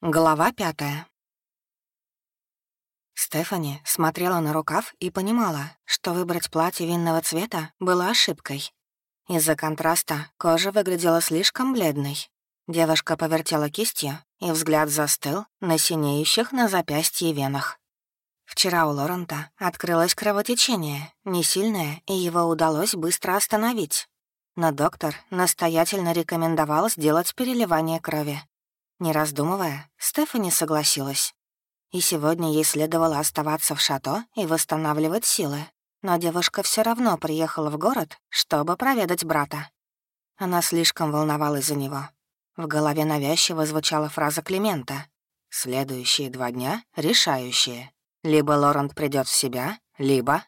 Глава пятая. Стефани смотрела на рукав и понимала, что выбрать платье винного цвета было ошибкой. Из-за контраста кожа выглядела слишком бледной. Девушка повертела кистью, и взгляд застыл на синеющих на запястье венах. Вчера у Лорента открылось кровотечение, не сильное, и его удалось быстро остановить. Но доктор настоятельно рекомендовал сделать переливание крови, не раздумывая, Стефани согласилась. И сегодня ей следовало оставаться в шато и восстанавливать силы. Но девушка все равно приехала в город, чтобы проведать брата. Она слишком волновалась за него. В голове навязчиво звучала фраза Климента. «Следующие два дня решающие. Либо Лорент придет в себя, либо...»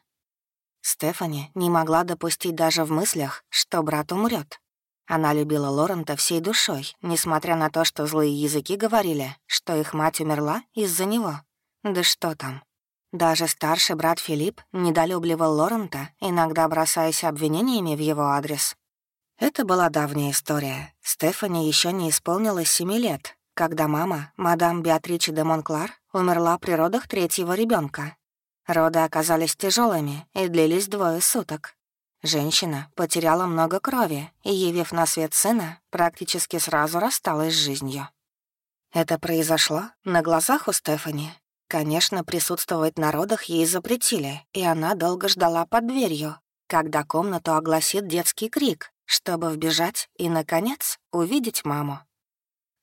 Стефани не могла допустить даже в мыслях, что брат умрет. Она любила Лорента всей душой, несмотря на то, что злые языки говорили, что их мать умерла из-за него. Да что там. Даже старший брат Филипп недолюбливал Лорента, иногда бросаясь обвинениями в его адрес. Это была давняя история. Стефани еще не исполнилось семи лет, когда мама, мадам Беатриче де Монклар, умерла при родах третьего ребенка. Роды оказались тяжелыми и длились двое суток. Женщина потеряла много крови и, явив на свет сына, практически сразу рассталась с жизнью. Это произошло на глазах у Стефани. Конечно, присутствовать на родах ей запретили, и она долго ждала под дверью, когда комнату огласит детский крик, чтобы вбежать и, наконец, увидеть маму.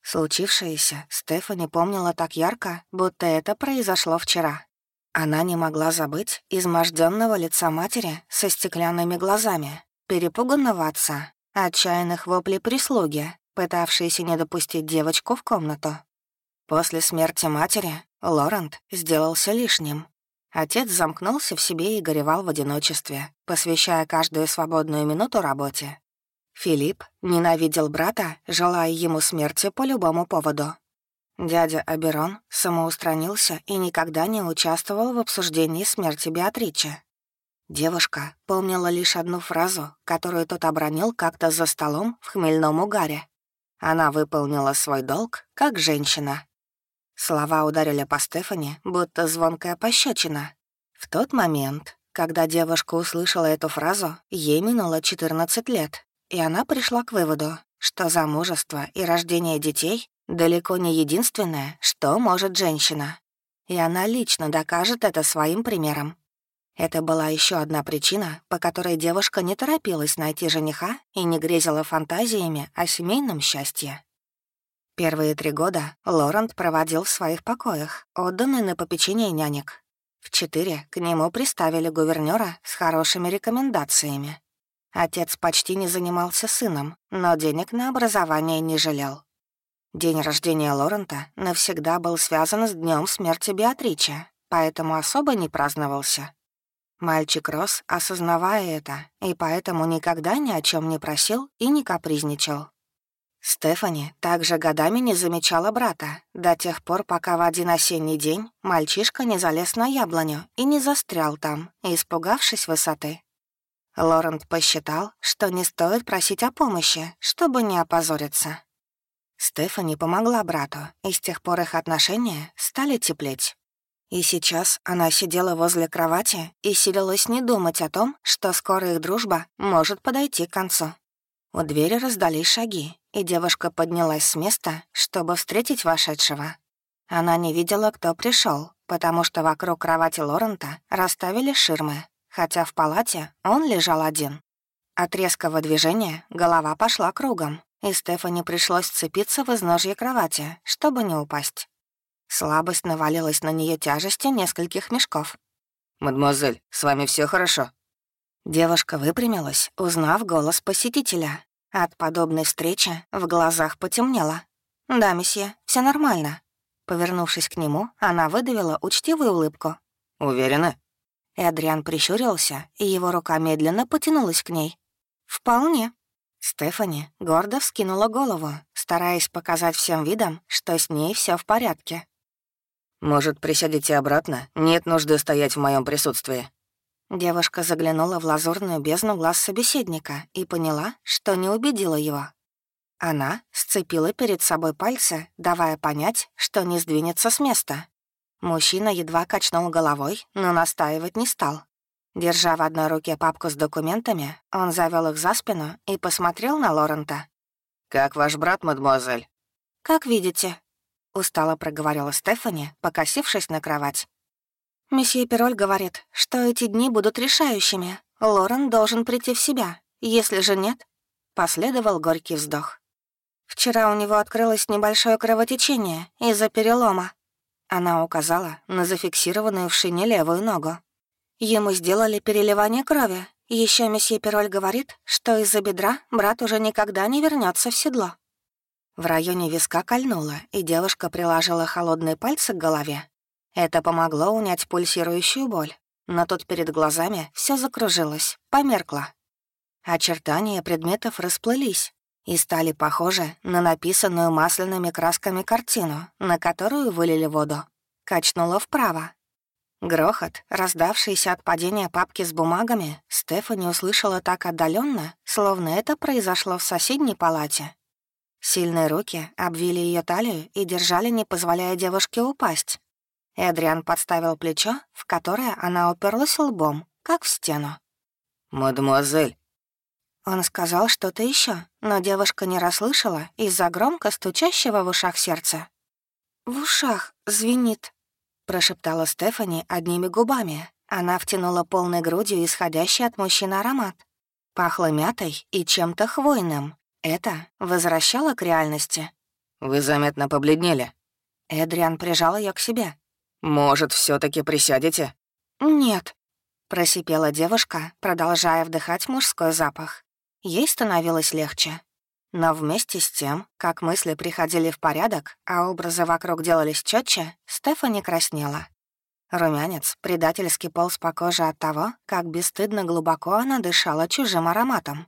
Случившееся Стефани помнила так ярко, будто это произошло вчера. Она не могла забыть изможденного лица матери со стеклянными глазами, перепуганного отца, отчаянных воплей прислуги, пытавшейся не допустить девочку в комнату. После смерти матери Лорент сделался лишним. Отец замкнулся в себе и горевал в одиночестве, посвящая каждую свободную минуту работе. Филипп ненавидел брата, желая ему смерти по любому поводу. Дядя Аберон самоустранился и никогда не участвовал в обсуждении смерти Беатричи. Девушка помнила лишь одну фразу, которую тот обронил как-то за столом в хмельном угаре. Она выполнила свой долг как женщина. Слова ударили по Стефани, будто звонкая пощечина. В тот момент, когда девушка услышала эту фразу, ей минуло 14 лет, и она пришла к выводу, что замужество и рождение детей Далеко не единственное, что может женщина. И она лично докажет это своим примером. Это была еще одна причина, по которой девушка не торопилась найти жениха и не грезила фантазиями о семейном счастье. Первые три года Лорент проводил в своих покоях, отданный на попечение нянек. В четыре к нему приставили гувернера с хорошими рекомендациями. Отец почти не занимался сыном, но денег на образование не жалел. День рождения Лорента навсегда был связан с днем смерти Беатричи, поэтому особо не праздновался. Мальчик рос, осознавая это, и поэтому никогда ни о чем не просил и не капризничал. Стефани также годами не замечала брата, до тех пор, пока в один осенний день мальчишка не залез на яблоню и не застрял там, испугавшись высоты. Лорент посчитал, что не стоит просить о помощи, чтобы не опозориться. Стефани помогла брату, и с тех пор их отношения стали теплеть. И сейчас она сидела возле кровати и силилась не думать о том, что скоро их дружба может подойти к концу. У двери раздались шаги, и девушка поднялась с места, чтобы встретить вошедшего. Она не видела, кто пришел, потому что вокруг кровати Лорента расставили ширмы, хотя в палате он лежал один. От резкого движения голова пошла кругом, и Стефани пришлось сцепиться в изножье кровати, чтобы не упасть. Слабость навалилась на нее тяжестью нескольких мешков. «Мадемуазель, с вами все хорошо?» Девушка выпрямилась, узнав голос посетителя. От подобной встречи в глазах потемнело. «Да, месье, все нормально». Повернувшись к нему, она выдавила учтивую улыбку. «Уверена?» Эдриан прищурился, и его рука медленно потянулась к ней. «Вполне», Стефани гордо вскинула голову, стараясь показать всем видом, что с ней все в порядке. «Может, присядете обратно? Нет нужды стоять в моем присутствии». Девушка заглянула в лазурную бездну глаз собеседника и поняла, что не убедила его. Она сцепила перед собой пальцы, давая понять, что не сдвинется с места. Мужчина едва качнул головой, но настаивать не стал. Держа в одной руке папку с документами, он завел их за спину и посмотрел на Лорента. «Как ваш брат, мадемуазель?» «Как видите», — устало проговорила Стефани, покосившись на кровать. «Месье Пероль говорит, что эти дни будут решающими. Лорен должен прийти в себя. Если же нет...» Последовал горький вздох. «Вчера у него открылось небольшое кровотечение из-за перелома». Она указала на зафиксированную в шине левую ногу. Ему сделали переливание крови. Еще месье Пероль говорит, что из-за бедра брат уже никогда не вернется в седло. В районе виска кольнуло, и девушка приложила холодные пальцы к голове. Это помогло унять пульсирующую боль, но тут перед глазами все закружилось, померкло. Очертания предметов расплылись и стали похожи на написанную масляными красками картину, на которую вылили воду. Качнуло вправо, Грохот, раздавшийся от падения папки с бумагами, Стефани услышала так отдаленно, словно это произошло в соседней палате. Сильные руки обвили ее талию и держали, не позволяя девушке упасть. Эдриан подставил плечо, в которое она уперлась лбом, как в стену. «Мадемуазель!» Он сказал что-то еще, но девушка не расслышала из-за громко стучащего в ушах сердца. «В ушах звенит», прошептала Стефани одними губами. Она втянула полной грудью исходящий от мужчины аромат. Пахло мятой и чем-то хвойным. Это возвращало к реальности. «Вы заметно побледнели». Эдриан прижал ее к себе. «Может, все таки присядете?» «Нет», — просипела девушка, продолжая вдыхать мужской запах. Ей становилось легче. Но вместе с тем, как мысли приходили в порядок, а образы вокруг делались четче, Стефани краснела. Румянец предательски полз по коже от того, как бесстыдно глубоко она дышала чужим ароматом.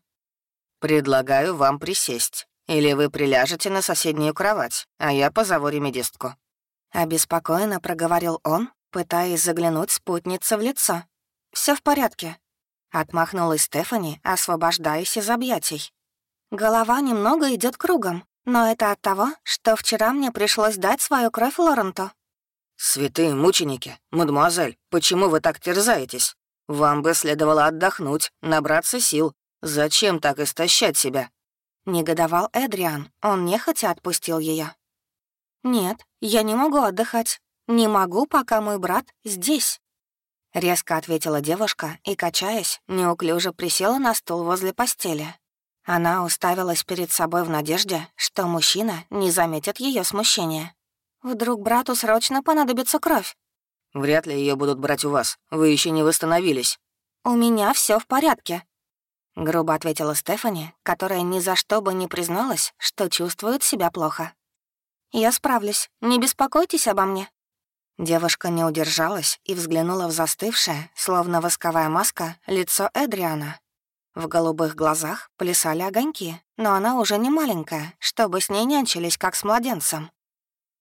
«Предлагаю вам присесть. Или вы приляжете на соседнюю кровать, а я позову ремедистку». Обеспокоенно проговорил он, пытаясь заглянуть спутнице в лицо. Все в порядке», — отмахнулась Стефани, освобождаясь из объятий. Голова немного идет кругом, но это от того, что вчера мне пришлось дать свою кровь Лоренту. «Святые мученики, мадемуазель, почему вы так терзаетесь? Вам бы следовало отдохнуть, набраться сил. Зачем так истощать себя?» Негодовал Эдриан, он нехотя отпустил ее. «Нет, я не могу отдыхать. Не могу, пока мой брат здесь». Резко ответила девушка и, качаясь, неуклюже присела на стул возле постели, она уставилась перед собой в надежде, что мужчина не заметит ее смущения. Вдруг брату срочно понадобится кровь. Вряд ли ее будут брать у вас. Вы еще не восстановились. У меня все в порядке. Грубо ответила Стефани, которая ни за что бы не призналась, что чувствует себя плохо. «Я справлюсь. Не беспокойтесь обо мне». Девушка не удержалась и взглянула в застывшее, словно восковая маска, лицо Эдриана, в голубых глазах плясали огоньки, но она уже не маленькая, чтобы с ней нянчились, как с младенцем.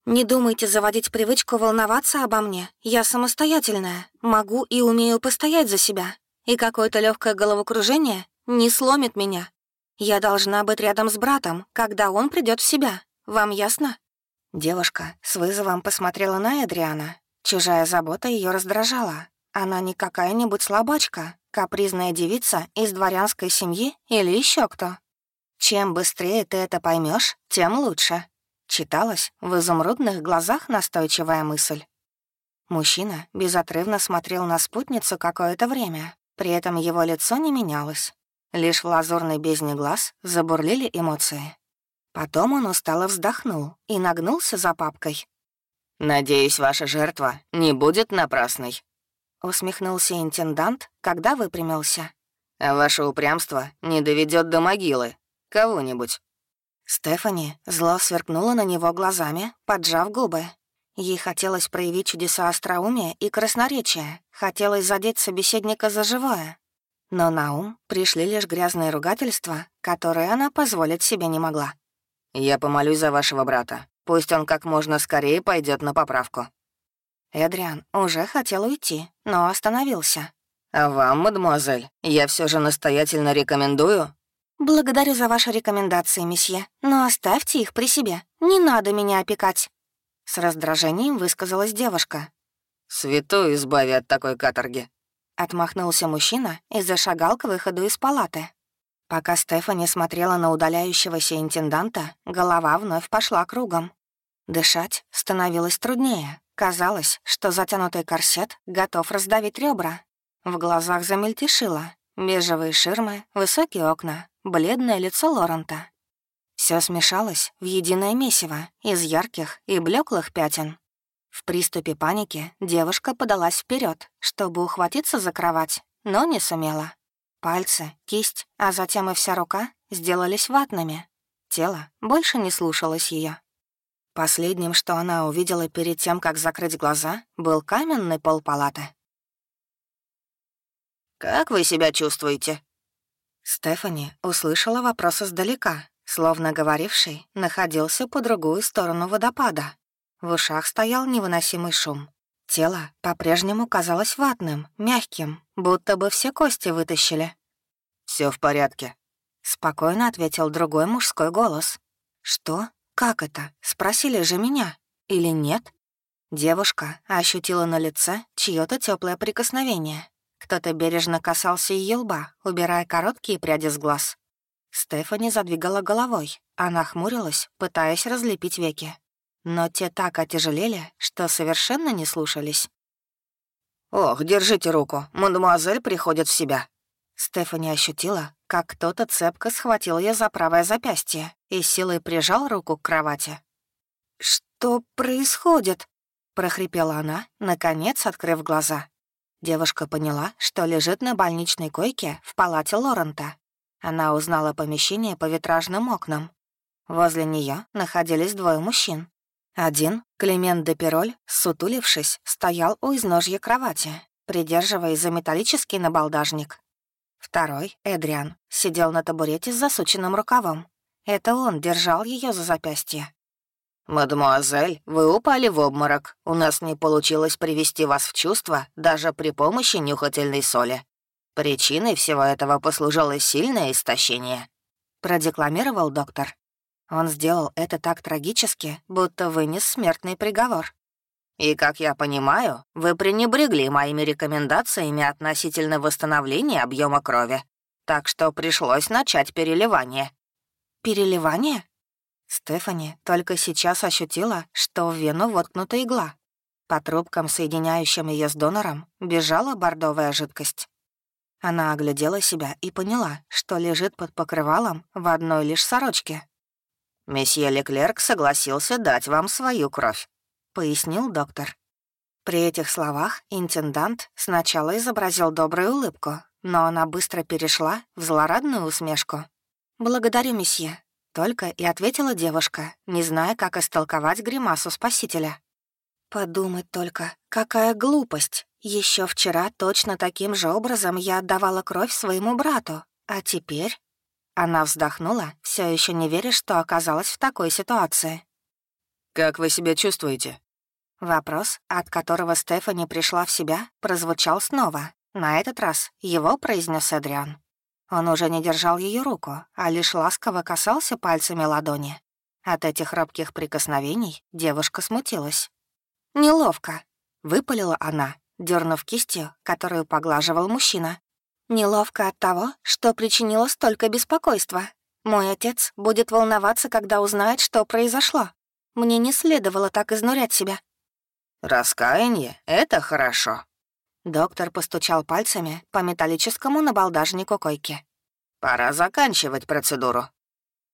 «Не думайте заводить привычку волноваться обо мне. Я самостоятельная, могу и умею постоять за себя. И какое-то легкое головокружение не сломит меня. Я должна быть рядом с братом, когда он придет в себя. Вам ясно?» Девушка с вызовом посмотрела на Эдриана. Чужая забота ее раздражала. Она не какая-нибудь слабачка, Капризная девица из дворянской семьи или еще кто? Чем быстрее ты это поймешь, тем лучше. Читалась в изумрудных глазах настойчивая мысль. Мужчина безотрывно смотрел на спутницу какое-то время, при этом его лицо не менялось. Лишь в лазурной бездне глаз забурлили эмоции. Потом он устало вздохнул и нагнулся за папкой. «Надеюсь, ваша жертва не будет напрасной», — усмехнулся интендант, когда выпрямился. «А ваше упрямство не доведет до могилы. Кого-нибудь». Стефани зло сверкнула на него глазами, поджав губы. Ей хотелось проявить чудеса остроумия и красноречия, хотелось задеть собеседника за живое. Но на ум пришли лишь грязные ругательства, которые она позволить себе не могла. «Я помолюсь за вашего брата. Пусть он как можно скорее пойдет на поправку». Эдриан уже хотел уйти, но остановился. «А вам, мадемуазель, я все же настоятельно рекомендую». «Благодарю за ваши рекомендации, месье, но оставьте их при себе. Не надо меня опекать». С раздражением высказалась девушка. «Святой избави от такой каторги», — отмахнулся мужчина и зашагал к выходу из палаты. Пока Стефани смотрела на удаляющегося интенданта, голова вновь пошла кругом. Дышать становилось труднее. Казалось, что затянутый корсет готов раздавить ребра. В глазах замельтешило. Бежевые ширмы, высокие окна, бледное лицо Лорента. Все смешалось в единое месиво из ярких и блеклых пятен. В приступе паники девушка подалась вперед, чтобы ухватиться за кровать, но не сумела. Пальцы, кисть, а затем и вся рука сделались ватными. Тело больше не слушалось ее. Последним, что она увидела перед тем, как закрыть глаза, был каменный пол палаты. «Как вы себя чувствуете?» Стефани услышала вопрос издалека, словно говоривший находился по другую сторону водопада. В ушах стоял невыносимый шум. Тело по-прежнему казалось ватным, мягким, будто бы все кости вытащили. Все в порядке», — спокойно ответил другой мужской голос. «Что? Как это? Спросили же меня. Или нет?» Девушка ощутила на лице чье то теплое прикосновение. Кто-то бережно касался ее лба, убирая короткие пряди с глаз. Стефани задвигала головой. Она хмурилась, пытаясь разлепить веки. Но те так отяжелели, что совершенно не слушались. «Ох, держите руку, мадемуазель приходит в себя». Стефани ощутила, как кто-то цепко схватил ее за правое запястье и силой прижал руку к кровати. «Что происходит?» — прохрипела она, наконец открыв глаза. Девушка поняла, что лежит на больничной койке в палате Лорента. Она узнала помещение по витражным окнам. Возле нее находились двое мужчин. Один, Климент де Пероль, сутулившись, стоял у изножья кровати, придерживаясь за металлический набалдажник. Второй, Эдриан, сидел на табурете с засученным рукавом. Это он держал ее за запястье. «Мадемуазель, вы упали в обморок. У нас не получилось привести вас в чувство даже при помощи нюхательной соли. Причиной всего этого послужило сильное истощение», — продекламировал доктор. Он сделал это так трагически, будто вынес смертный приговор. «И, как я понимаю, вы пренебрегли моими рекомендациями относительно восстановления объема крови, так что пришлось начать переливание». «Переливание?» Стефани только сейчас ощутила, что в вену воткнута игла. По трубкам, соединяющим ее с донором, бежала бордовая жидкость. Она оглядела себя и поняла, что лежит под покрывалом в одной лишь сорочке. «Месье Леклерк согласился дать вам свою кровь», — пояснил доктор. При этих словах интендант сначала изобразил добрую улыбку, но она быстро перешла в злорадную усмешку. «Благодарю, месье. Только и ответила девушка, не зная, как истолковать гримасу спасителя. Подумать только, какая глупость. Еще вчера точно таким же образом я отдавала кровь своему брату, а теперь... Она вздохнула, все еще не веря, что оказалась в такой ситуации. «Как вы себя чувствуете?» Вопрос, от которого Стефани пришла в себя, прозвучал снова. На этот раз его произнес Эдриан. Он уже не держал ее руку, а лишь ласково касался пальцами ладони. От этих робких прикосновений девушка смутилась. «Неловко», — выпалила она, дернув кистью, которую поглаживал мужчина. «Неловко от того, что причинило столько беспокойства. Мой отец будет волноваться, когда узнает, что произошло. Мне не следовало так изнурять себя». «Раскаяние — это хорошо», Доктор постучал пальцами по металлическому набалдажнику койки. «Пора заканчивать процедуру».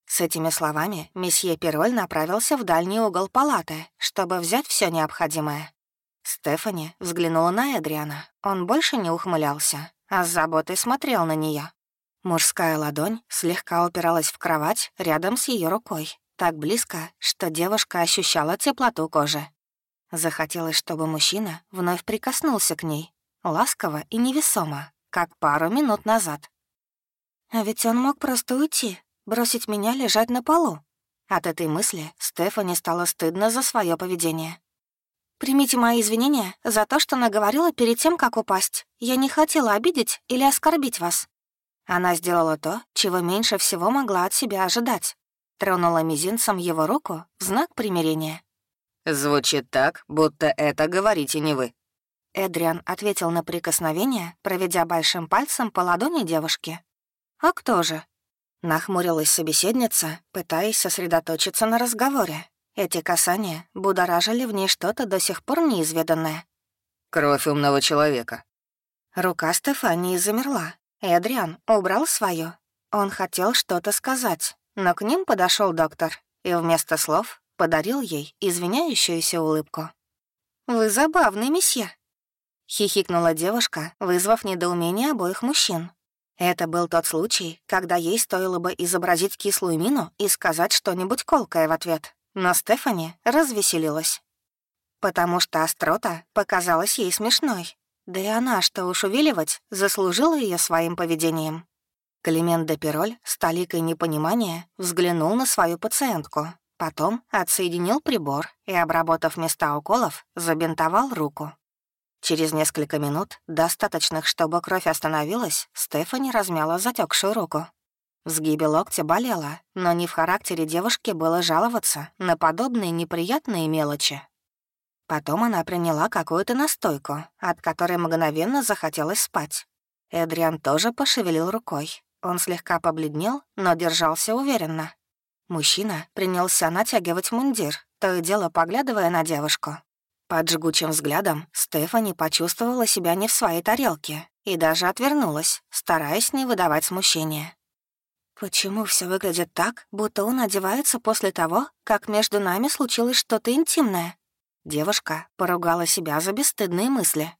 С этими словами месье Пероль направился в дальний угол палаты, чтобы взять все необходимое. Стефани взглянула на Эдриана. Он больше не ухмылялся, а с заботой смотрел на нее. Мужская ладонь слегка упиралась в кровать рядом с ее рукой, так близко, что девушка ощущала теплоту кожи. Захотелось, чтобы мужчина вновь прикоснулся к ней, ласково и невесомо, как пару минут назад. А ведь он мог просто уйти, бросить меня лежать на полу. От этой мысли Стефани стало стыдно за свое поведение. «Примите мои извинения за то, что наговорила перед тем, как упасть. Я не хотела обидеть или оскорбить вас». Она сделала то, чего меньше всего могла от себя ожидать. Тронула мизинцем его руку в знак примирения. «Звучит так, будто это говорите не вы». Эдриан ответил на прикосновение, проведя большим пальцем по ладони девушки. «А кто же?» Нахмурилась собеседница, пытаясь сосредоточиться на разговоре. Эти касания будоражили в ней что-то до сих пор неизведанное. «Кровь умного человека». Рука Стефании замерла. Эдриан убрал свое. Он хотел что-то сказать, но к ним подошел доктор и вместо слов подарил ей извиняющуюся улыбку. «Вы забавный, месье», — хихикнула девушка, вызвав недоумение обоих мужчин. Это был тот случай, когда ей стоило бы изобразить кислую мину и сказать что-нибудь колкое в ответ. Но Стефани развеселилась. Потому что острота показалась ей смешной. Да и она, что уж увиливать, заслужила ее своим поведением. Климент де Пироль с толикой непонимания взглянул на свою пациентку, потом отсоединил прибор и, обработав места уколов, забинтовал руку. Через несколько минут, достаточных, чтобы кровь остановилась, Стефани размяла затекшую руку. В сгибе локтя болела, но не в характере девушки было жаловаться на подобные неприятные мелочи. Потом она приняла какую-то настойку, от которой мгновенно захотелось спать. Эдриан тоже пошевелил рукой, он слегка побледнел, но держался уверенно. Мужчина принялся натягивать мундир, то и дело поглядывая на девушку. Под жгучим взглядом Стефани почувствовала себя не в своей тарелке и даже отвернулась, стараясь не выдавать смущения. «Почему все выглядит так, будто он одевается после того, как между нами случилось что-то интимное?» Девушка поругала себя за бесстыдные мысли.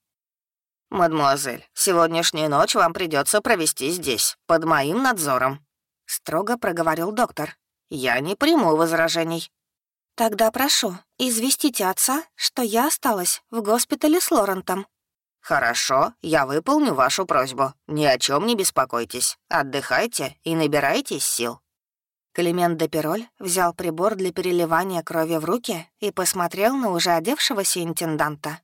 «Мадемуазель, сегодняшнюю ночь вам придется провести здесь, под моим надзором», — строго проговорил доктор. «Я не приму возражений». «Тогда прошу, известите отца, что я осталась в госпитале с Лорентом». «Хорошо, я выполню вашу просьбу. Ни о чем не беспокойтесь. Отдыхайте и набирайтесь сил». Климент де Пироль взял прибор для переливания крови в руки и посмотрел на уже одевшегося интенданта.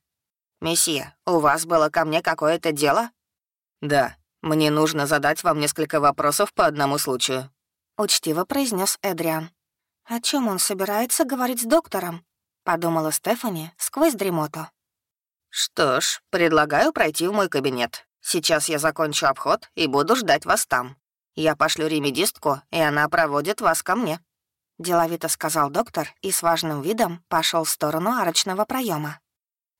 «Месье, у вас было ко мне какое-то дело?» «Да, мне нужно задать вам несколько вопросов по одному случаю», — учтиво произнес Эдриан. «О чем он собирается говорить с доктором?» — подумала Стефани сквозь дремоту. «Что ж, предлагаю пройти в мой кабинет. Сейчас я закончу обход и буду ждать вас там. Я пошлю ремедистку, и она проводит вас ко мне», — деловито сказал доктор и с важным видом пошел в сторону арочного проема.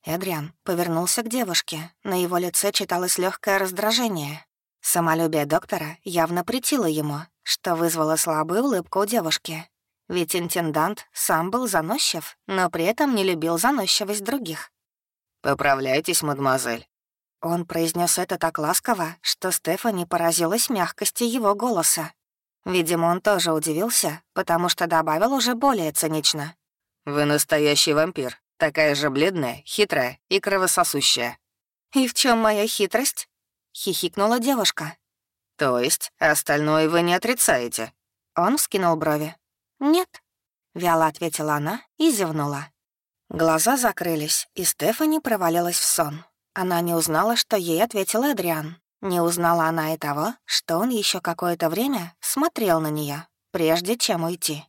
Эдриан повернулся к девушке. На его лице читалось легкое раздражение. Самолюбие доктора явно притило ему, что вызвало слабую улыбку у девушки. Ведь интендант сам был заносчив, но при этом не любил заносчивость других. «Поправляйтесь, мадемуазель». Он произнес это так ласково, что Стефани поразилась мягкости его голоса. Видимо, он тоже удивился, потому что добавил уже более цинично. «Вы настоящий вампир. Такая же бледная, хитрая и кровососущая». «И в чем моя хитрость?» — хихикнула девушка. «То есть остальное вы не отрицаете?» Он вскинул брови. «Нет», — вяло ответила она и зевнула. Глаза закрылись, и Стефани провалилась в сон. Она не узнала, что ей ответил Эдриан. Не узнала она и того, что он еще какое-то время смотрел на нее, прежде чем уйти.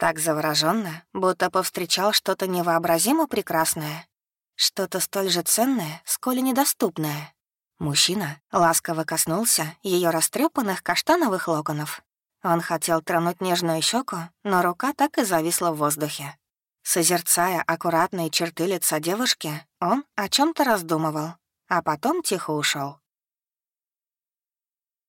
Так завороженно, будто повстречал что-то невообразимо прекрасное. Что-то столь же ценное, сколь и недоступное. Мужчина ласково коснулся ее растрепанных каштановых локонов. Он хотел тронуть нежную щеку, но рука так и зависла в воздухе. Созерцая аккуратные черты лица девушки, он о чем то раздумывал, а потом тихо ушел.